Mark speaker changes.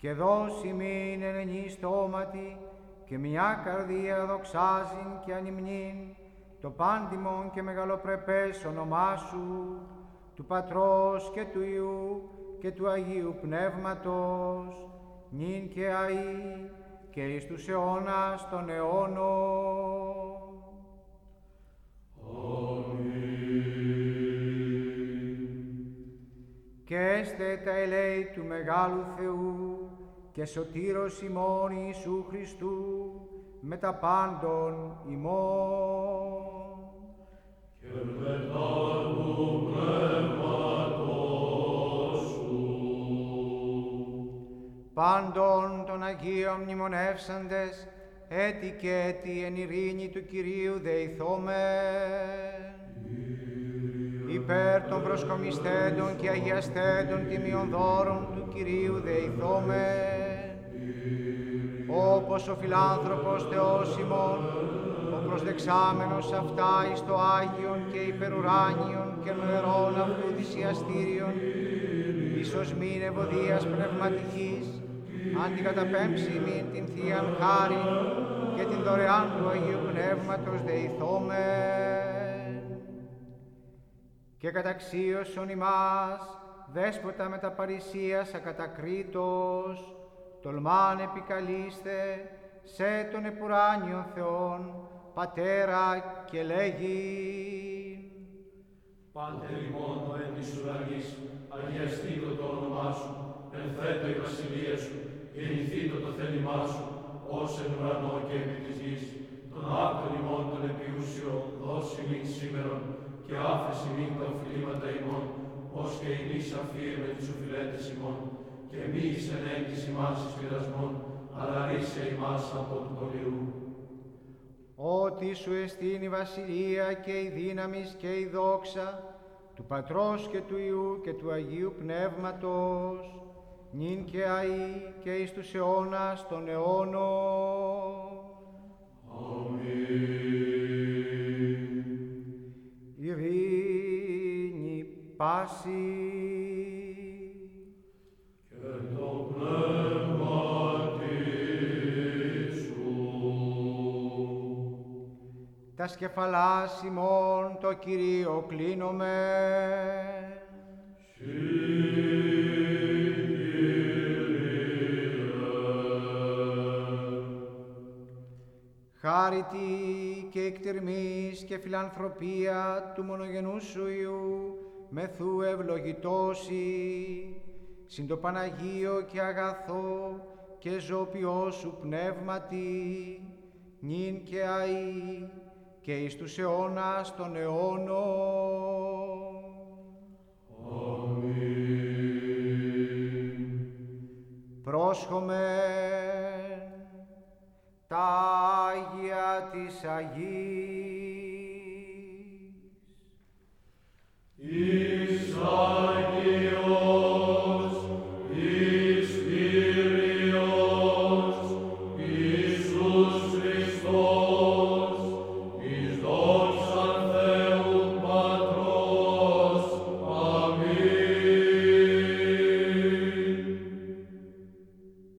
Speaker 1: και δώσει μην ενενή στόματι και μια καρδία δοξάζειν και ανυμνήν το πάντιμον και μεγαλοπρεπές όνομά Σου, του Πατρός και του Υιού και του Αγίου Πνεύματος, νυν και αΐ και εις τους αιώνας των αιώνων. Και έστε τα ελέη του Μεγάλου Θεού και σωτήρος ημών Ιησού Χριστού με τα πάντων ημών.
Speaker 2: Και μετά του πνεύματος σου.
Speaker 1: Πάντων των Αγίων μνημονεύσαντες, έτη και έτη εν ειρήνη του Κυρίου δεηθόμεν. Υπέρ των προσκομιστέντων και αγιαστέντων τιμιών δώρων του Κυρίου δεηθόμεν. Όπως ο φιλάνθρωπος Θεός ημών, ο προσδεξάμενος αυτά εις το Άγιον και υπερουράνιον και νοερών αυτού θυσιαστήριον, ίσως μην ευωδίας πνευματικής, αντικαταπέμψει μην την Θείαν χάρη και την δωρεάν του Αγίου Πνεύματος δεηθόμεν. Και καταξίωσον ημάς, δέσποτα με τα παρησίας ακατακρίτως, τολμάν επικαλείστε σε τον επουράνιο Θεόν, Πατέρα και λέγει.
Speaker 2: Πάντε ημών ο εν της ουρανής, αγιαστήτω το όνομά σου, ενθέτω η βασιλεία σου, γεννηθήτω το θέλημά σου, ως εν ουρανό και επί της γης. Τον άπτον ημών τον επιούσιο, δώσει μην σήμερον, και άφεση μην τα οφειλήματα ημών, ως και η νης αφήρ με τις οφειλέτες ημών, και μη εις εν έγκυς ημάς εις πειρασμών, αλλά ρίσε ημάς από του πολιού.
Speaker 1: ότι σου εστίν η βασιλεία και η δύναμις και η δόξα του Πατρός και του Υιού και του Αγίου Πνεύματος, νυν και αΐ και εις τους αιώνας των αιώνων. Ειρήνη πάση.
Speaker 2: Και το πνεύμα σου.
Speaker 1: Τα σκεφαλάς ημών το Κυρίο κλείνομαι. Χάρητη και εκτερμής και φιλανθρωπία του μονογενού σου Υιού, μεθού ευλογητώσει, συν το Παναγίο και αγαθό και ζωπιό σου πνεύματι, νυν και αΐ και εις τους αιώνας των αιώνων. Πρόσχομεν τα Άγια της Αγίας